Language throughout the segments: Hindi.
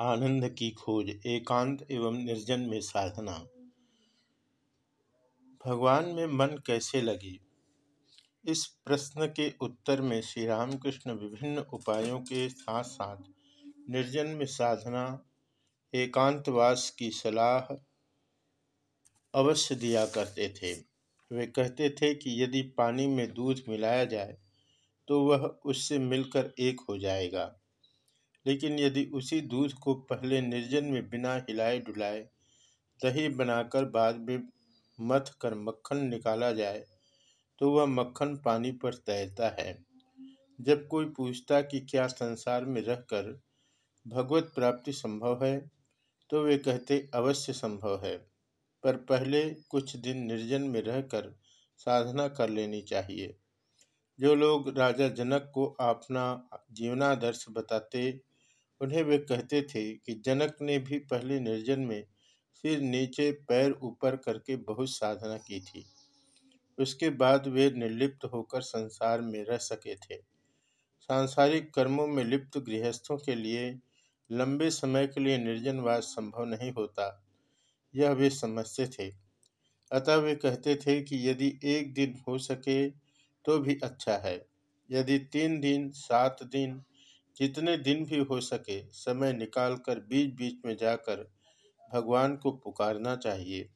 आनंद की खोज, एकांत एवं निर्जन में साधना। भगवान में मन कैसे लगी? इस प्रश्न के उत्तर में श्री रामकृष्ण विभिन्न उपायों के साथ साथ निर्जन में साधना, एकांतवास की सलाह अवश्य दिया करते थे। वे कहते थे कि यदि पानी में दूध मिलाया जाए तो वह उससे मिलकर एक हो जाएगा। लेकिन यदि उसी दूध को पहले निर्जन में बिना हिलाए डुलाए, दही बनाकर बाद में मथ कर मक्खन निकाला जाए तो वह मक्खन पानी पर तैरता है। जब कोई पूछता कि क्या संसार में रहकर भगवत प्राप्ति संभव है तो वे कहते, अवश्य संभव है, पर पहले कुछ दिन निर्जन में रहकर साधना कर लेनी चाहिए। जो लोग राजा जनक को अपना जीवनादर्श बताते उन्हें वे कहते थे कि जनक ने भी पहले निर्जन में सिर नीचे पैर ऊपर करके बहुत साधना की थी। उसके बाद वे निर्लिप्त होकर संसार में रह सके थे। सांसारिक कर्मों में लिप्त गृहस्थों के लिए लंबे समय के लिए निर्जनवास संभव नहीं होता, यह वे समझते थे। अतः वे कहते थे कि यदि एक दिन हो सके तो भी अच्छा है। यदि तीन दिन, सात दिन जितने दिन भी हो सके समय निकालकर बीच बीच में जाकर भगवान को पुकारना चाहिए।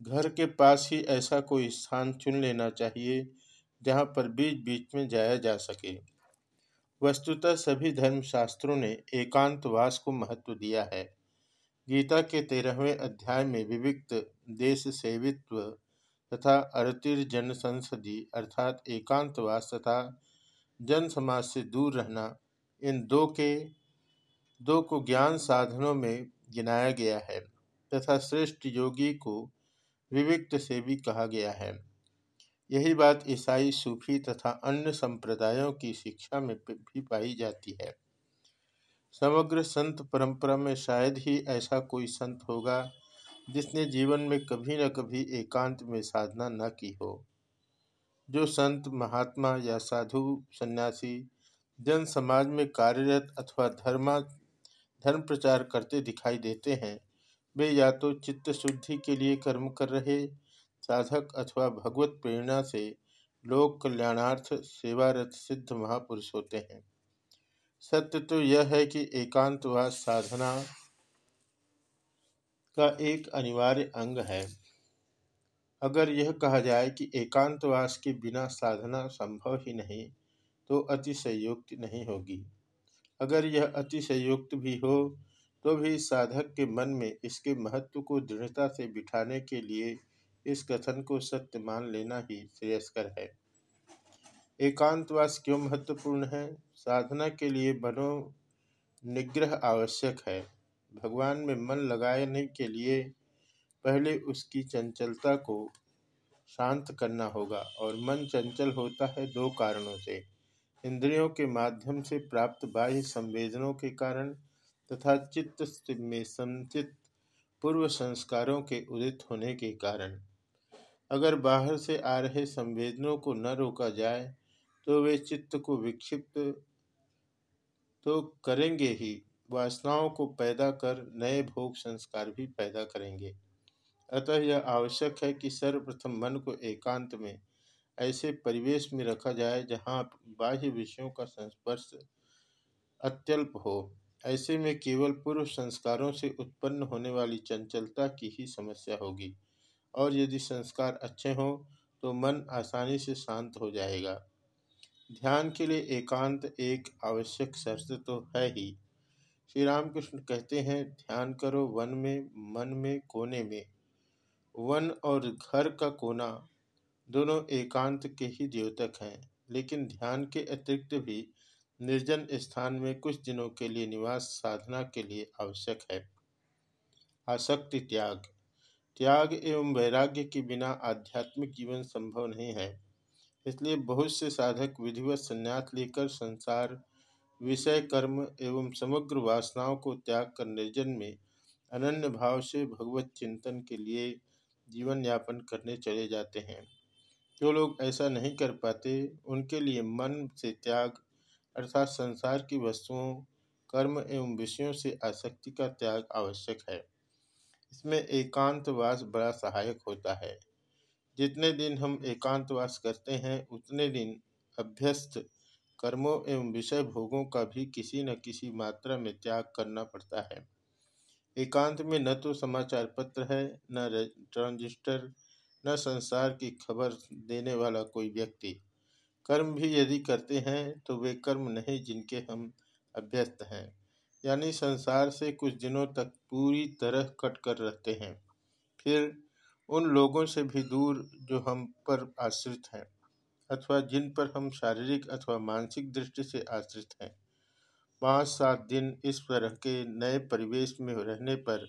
घर के पास ही ऐसा कोई स्थान चुन लेना चाहिए जहाँ पर बीच बीच में जाया जा सके। वस्तुतः सभी धर्मशास्त्रों ने एकांतवास को महत्व दिया है। गीता के तेरहवें अध्याय में विविक्त देश सेवित्व तथा अरतिर संसदी अर्थात एकांतवास तथा जन समाज से दूर रहना इन दो के, दो को ज्ञान साधनों में गिनाया गया है तथा श्रेष्ठ योगी को विविक्त से भी कहा गया है। यही बात ईसाई, सूफी तथा अन्य संप्रदायों की शिक्षा में भी पाई जाती है। समग्र संत परंपरा में शायद ही ऐसा कोई संत होगा जिसने जीवन में कभी न कभी एकांत में साधना न की हो। जो संत महात्मा या साधु सन्यासी जन समाज में कार्यरत अथवा धर्मा, धर्म प्रचार करते दिखाई देते हैं। वे या तो चित्त शुद्धि के लिए कर्म कर रहे, साधक अथवा भगवत प्रेरणा से लोक कल्याणार्थ सेवारत सिद्ध महापुरुष होते हैं। सत्य तो यह है कि एकांतवास साधना का एक अनिवार्य अंग है। अगर यह कहा जाए कि एकांतवास के बिना साधना संभव ही नहीं तो अतिशयोक्ति नहीं होगी। अगर यह अतिशयोक्त भी हो तो भी साधक के मन में इसके महत्व को दृढ़ता से बिठाने के लिए इस कथन को सत्य मान लेना ही श्रेयस्कर है। एकांतवास क्यों महत्वपूर्ण है? साधना के लिए बनो निग्रह आवश्यक है। भगवान में मन लगाने के लिए पहले उसकी चंचलता को शांत करना होगा और मन चंचल होता है दो कारणों से। इंद्रियों के माध्यम से प्राप्त बाह्य संवेदनों के कारण तथा चित्त में संचित पूर्व संस्कारों के उदित होने के कारण। अगर बाहर से आ रहे संवेदनों को न रोका जाए तो वे चित्त को विक्षिप्त तो करेंगे ही। वासनाओं को पैदा कर नए भोग संस्कार भी पैदा करेंगे। अतः यह आवश्यक है कि सर्वप्रथम मन को एकांत में ऐसे परिवेश में रखा जाए जहाँ बाह्य विषयों का संस्पर्श अत्यल्प हो। ऐसे में केवल पूर्व संस्कारों से उत्पन्न होने वाली चंचलता की ही समस्या होगी और यदि संस्कार अच्छे हों तो मन आसानी से शांत हो जाएगा। ध्यान के लिए एकांत एक आवश्यक शर्त तो है ही। श्री रामकृष्ण कहते हैं, ध्यान करो वन में, मन में, कोने में। वन और घर का कोना दोनों एकांत के ही द्योतक हैं, लेकिन ध्यान के अतिरिक्त भी निर्जन स्थान में कुछ दिनों के लिए निवास साधना के लिए आवश्यक है। आसक्ति त्याग। त्याग एवं वैराग्य के बिना आध्यात्मिक जीवन संभव नहीं है, इसलिए बहुत से साधक विधिवत संन्यास लेकर संसार, विषय कर्म एवं समग्र वासनाओं को त्याग कर निर्जन में अनन्य भाव से भगवत चिंतन के लिए जीवन यापन करने चले जाते हैं। जो लोग ऐसा नहीं कर पाते, उनके लिए मन से त्याग अर्थात संसार की वस्तुओं, कर्म एवं विषयों से आसक्ति का त्याग आवश्यक है। इसमें एकांतवास बड़ा सहायक होता है। जितने दिन हम एकांतवास करते हैं, उतने दिन अभ्यस्त कर्मों एवं विषय भोगों का भी किसी न किसी मात्रा में त्याग करना पड़ता है। एकांत में न तो समाचार पत्र है, न ट्रांजिस्टर न संसार की खबर देने वाला कोई व्यक्ति। कर्म भी यदि करते हैं तो वे कर्म नहीं जिनके हम अभ्यस्त हैं। यानी संसार से कुछ दिनों तक पूरी तरह कट कर रहते हैं। फिर उन लोगों से भी दूर जो हम पर आश्रित हैं, अथवा जिन पर हम शारीरिक अथवा मानसिक दृष्टि से आश्रित हैं। पाँच सात दिन इस तरह के नए परिवेश में रहने पर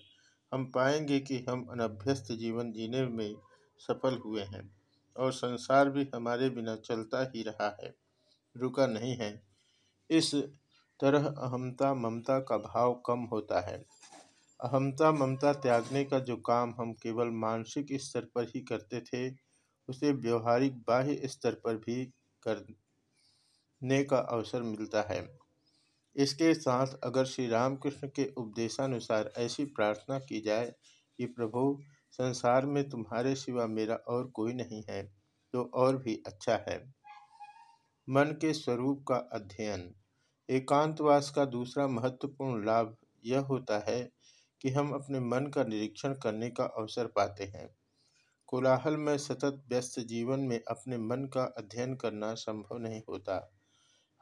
हम पाएँगे कि हम अनभ्यस्त जीवन जीने में सफल हुए हैं और संसार भी हमारे बिना चलता ही रहा है, रुका नहीं है। इस तरह अहमता ममता का भाव कम होता है। अहमता ममता त्यागने का जो काम हम केवल मानसिक स्तर पर ही करते थे, उसे व्यवहारिक बाह्य स्तर पर भी करने का अवसर मिलता है। इसके साथ अगर श्री रामकृष्ण के उपदेशानुसार ऐसी प्रार्थना की जाए कि प्रभु संसार में तुम्हारे सिवा मेरा और कोई नहीं है तो और भी अच्छा है। मन के स्वरूप का अध्ययन। एकांतवास का दूसरा महत्वपूर्ण लाभ यह होता है कि हम अपने मन का निरीक्षण करने का अवसर पाते हैं। कोलाहल में सतत व्यस्त जीवन में अपने मन का अध्ययन करना संभव नहीं होता।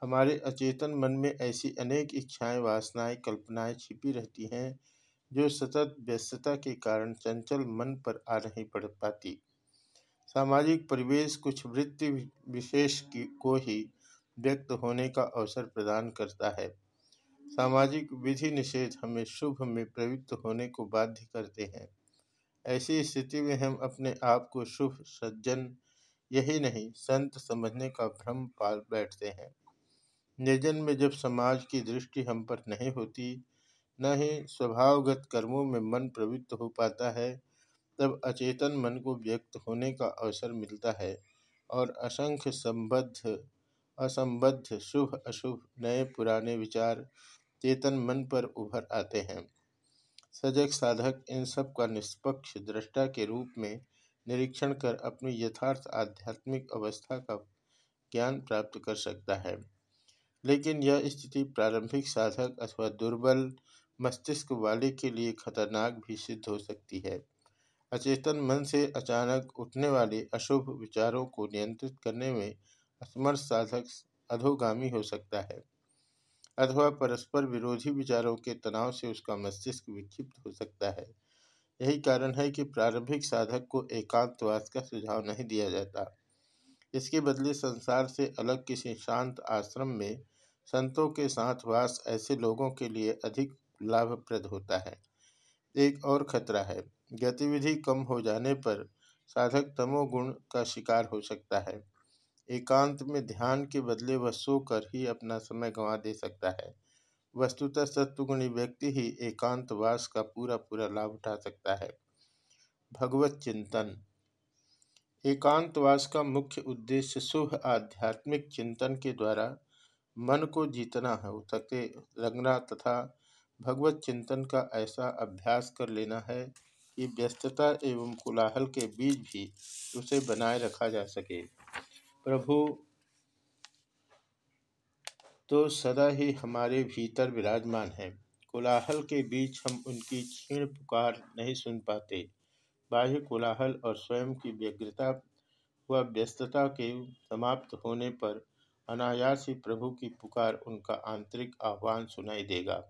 हमारे अचेतन मन में ऐसी अनेक इच्छाएँ, वासनाएँ, कल्पनाएँ छिपी रहती हैं जो सतत व्यस्तता के कारण चंचल मन पर आ नहीं पड़ पाती। सामाजिक परिवेश कुछ वृत्ति विशेष की, को ही व्यक्त होने का अवसर प्रदान करता है। सामाजिक विधि निषेध हमें शुभ में प्रवृत्त होने को बाध्य करते हैं। ऐसी स्थिति में हम अपने आप को शुभ सज्जन, यही नहीं, संत समझने का भ्रम पाल बैठते हैं। निर्जन में जब समाज की दृष्टि हम पर नहीं होती न ही स्वभावगत कर्मों में मन प्रवृत्त हो पाता है, तब अचेतन मन को व्यक्त होने का अवसर मिलता है और असंख्य संबद्ध, असंबद्ध शुभ अशुभ नए पुराने विचार चेतन मन पर उभर आते हैं। सजग साधक इन सब का निष्पक्ष दृष्टा के रूप में निरीक्षण कर अपनी यथार्थ आध्यात्मिक अवस्था का ज्ञान प्राप्त कर सकता है। लेकिन यह स्थिति प्रारंभिक साधक अथवा दुर्बल मस्तिष्क वाले के लिए खतरनाक भी सिद्ध हो सकती है। अचेतन मन से अचानक उठने वाले अशुभ विचारों को नियंत्रित करने में असमर्थ साधक अधोगामी हो सकता है। अथवा परस्पर विरोधी विचारों के तनाव से उसका मस्तिष्क विक्षिप्त हो सकता है। यही कारण है कि प्रारंभिक साधक को एकांतवास का सुझाव नहीं दिया जाता। इसके बदले संसार से अलग किसी शांत आश्रम में संतों के साथ वास ऐसे लोगों के लिए अधिक लाभप्रद होता है। एक और खतरा है, गतिविधि कम हो जाने पर साधक तमोगुण का शिकार हो सकता है। एकांत में ध्यान के बदले वह सोकर ही अपना समय गंवा दे सकता है। वस्तुतः सत्वगुणी व्यक्ति ही एकांतवास का पूरा पूरा लाभ उठा सकता है। भगवत चिंतन। एकांतवास का मुख्य उद्देश्य शुभ आध्यात्मिक चिंतन के द्वारा मन को जीतना हो सके रंगना तथा भगवत चिंतन का ऐसा अभ्यास कर लेना है कि व्यस्तता एवं कोलाहल के बीच भी उसे बनाए रखा जा सके। प्रभु तो सदा ही हमारे भीतर विराजमान है। कोलाहल के बीच हम उनकी क्षीण पुकार नहीं सुन पाते। बाह्य कोलाहल और स्वयं की व्यग्रता व व्यस्तता के समाप्त होने पर अनायास ही प्रभु की पुकार उनका आंतरिक आह्वान सुनाई देगा।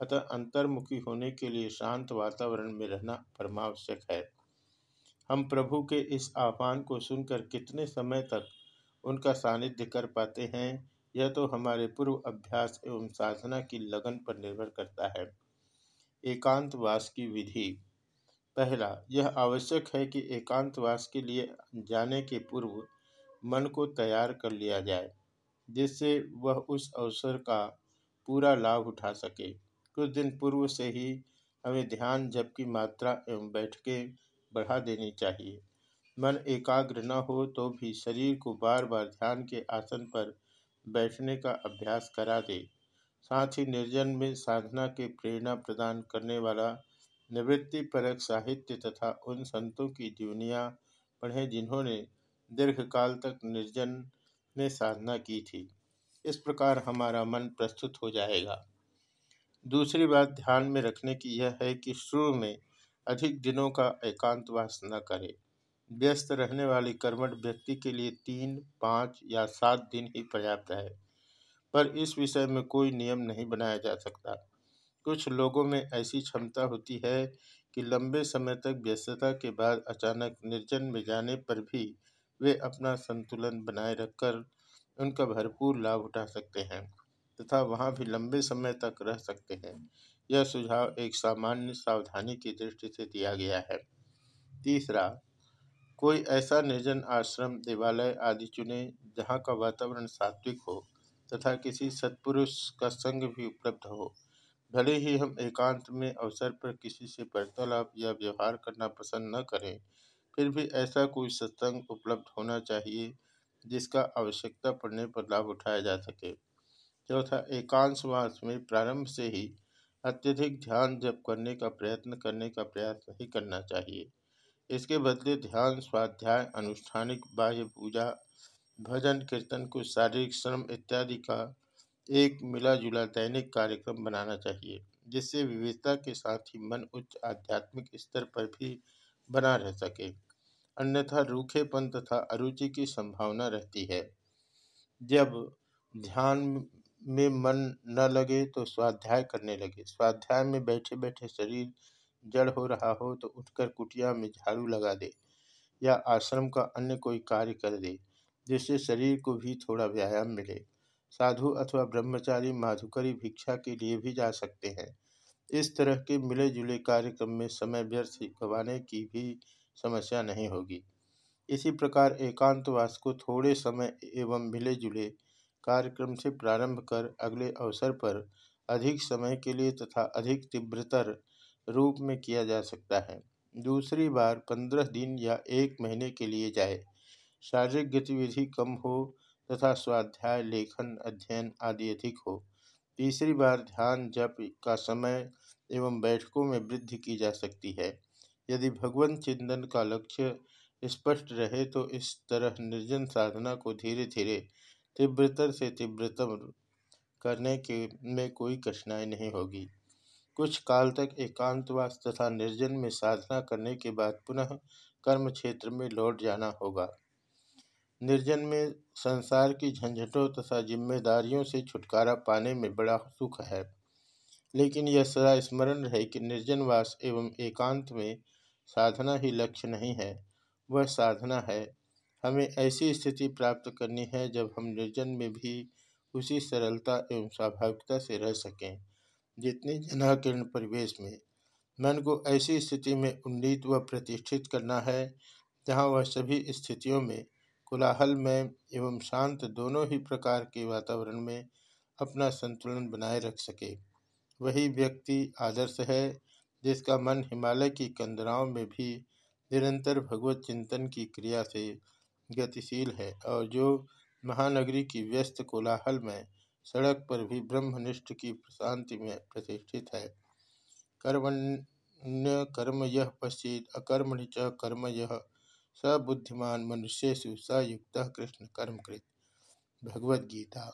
अतः अंतर्मुखी होने के लिए शांत वातावरण में रहना परमावश्यक है। हम प्रभु के इस आह्वान को सुनकर कितने समय तक उनका सानिध्य कर पाते हैं, यह तो हमारे पूर्व अभ्यास एवं साधना की लगन पर निर्भर करता है। एकांतवास की विधि। पहला, यह आवश्यक है कि एकांतवास के लिए जाने के पूर्व मन को तैयार कर लिया जाए, जिससे वह उस अवसर का पूरा लाभ उठा सके। कुछ दिन पूर्व से ही हमें ध्यान जप की मात्रा एवं बैठकें बढ़ा देनी चाहिए। मन एकाग्र न हो तो भी शरीर को बार बार ध्यान के आसन पर बैठने का अभ्यास करा दे। साथ ही निर्जन में साधना के प्रेरणा प्रदान करने वाला निवृत्ति परक साहित्य तथा उन संतों की जीवनियाँ पढ़ें जिन्होंने दीर्घकाल तक निर्जन में साधना की थी। इस प्रकार हमारा मन प्रस्तुत हो जाएगा। दूसरी बात ध्यान में रखने की यह है कि शुरू में अधिक दिनों का एकांतवास न करें। व्यस्त रहने वाली कर्मठ व्यक्ति के लिए तीन, पाँच या सात दिन ही पर्याप्त है, पर इस विषय में कोई नियम नहीं बनाया जा सकता। कुछ लोगों में ऐसी क्षमता होती है कि लंबे समय तक व्यस्तता के बाद अचानक निर्जन में जाने पर भी वे अपना संतुलन बनाए रखकर उनका भरपूर लाभ उठा सकते हैं। तथा वहाँ भी लंबे समय तक रह सकते हैं। यह सुझाव एक सामान्य सावधानी की दृष्टि से दिया गया है। तीसरा, कोई ऐसा निर्जन आश्रम, देवालय आदि चुने जहाँ का वातावरण सात्विक हो तथा किसी सत्पुरुष का संग भी उपलब्ध हो। भले ही हम एकांत में अवसर पर किसी से वार्तालाप या व्यवहार करना पसंद न करें, फिर भी ऐसा कोई सत्संग उपलब्ध होना चाहिए जिसका आवश्यकता पड़ने पर लाभ उठाया जा सके। चौथा एकांशवास में प्रारंभ से ही अत्यधिक ध्यान जप करने का प्रयत्न करने का प्रयास नहीं करना चाहिए। इसके बदले ध्यान, स्वाध्याय, अनुष्ठानिक, बाह्य पूजा, भजन, कीर्तन, कुछ शारीरिक श्रम इत्यादि का एक मिला जुला दैनिक कार्यक्रम बनाना चाहिए, जिससे विविधता के साथ ही मन उच्च आध्यात्मिक स्तर पर भी बना रह सके। अन्यथा रूखेपन तथा अरुचि की संभावना रहती है। जब ध्यान में मन न लगे तो स्वाध्याय करने लगे। स्वाध्याय में बैठे बैठे शरीर जड़ हो रहा हो तो उठकर कुटिया में झाड़ू लगा दे या आश्रम का अन्य कोई कार्य कर दे, जिससे शरीर को भी थोड़ा व्यायाम मिले। साधु अथवा ब्रह्मचारी माधुकरी भिक्षा के लिए भी जा सकते हैं। इस तरह के मिले जुले कार्यक्रम में समय व्यर्थ गंवाने की भी समस्या नहीं होगी। इसी प्रकार एकांतवास को थोड़े समय एवं मिले जुले कार्यक्रम से प्रारंभ कर अगले अवसर पर अधिक समय के लिए तथा अधिक तीव्रतर रूप में किया जा सकता है। दूसरी बार पंद्रह दिन या एक महीने के लिए जाए। शारीरिक गतिविधि कम हो तथा स्वाध्याय, लेखन, अध्ययन आदि अधिक हो। तीसरी बार ध्यान, जप का समय एवं बैठकों में वृद्धि की जा सकती है। यदि भगवान चिंतन का लक्ष्य स्पष्ट रहे तो इस तरह निर्जन साधना को धीरे धीरे तीव्रतर से तीव्रतम करने के में कोई कठिनाई नहीं होगी। कुछ काल तक एकांतवास तथा निर्जन में साधना करने के बाद पुनः कर्म क्षेत्र में लौट जाना होगा। निर्जन में संसार की झंझटों तथा जिम्मेदारियों से छुटकारा पाने में बड़ा सुख है। लेकिन यह सदा स्मरण रहे कि निर्जनवास एवं एकांत में साधना ही लक्ष्य नहीं है, वह साधना है हमें ऐसी स्थिति प्राप्त करनी है जब हम निर्जन में भी उसी सरलता एवं स्वाभाविकता से रह सकें। जितने जनाकीर्ण परिवेश में मन को ऐसी स्थिति में उन्नीत व प्रतिष्ठित करना है, जहाँ वह सभी स्थितियों में कोलाहल में एवं शांत दोनों ही प्रकार के वातावरण में अपना संतुलन बनाए रख सके। वही व्यक्ति आदर्श है, जिसका मन हिमालय की कंदराओं में भी निरंतर भगवत चिंतन की क्रिया से गतिशील है और जो महानगरी की व्यस्त कोलाहल में सड़क पर भी ब्रह्मनिष्ठ की प्रशांति में प्रतिष्ठित है। कर्मण्य कर्म यह पश्चित अकर्मणि च कर्म यह सबुद्धिमान बुद्धिमान मनुष्यु स युक्त कृष्ण कर्मकृत भगवद्गीता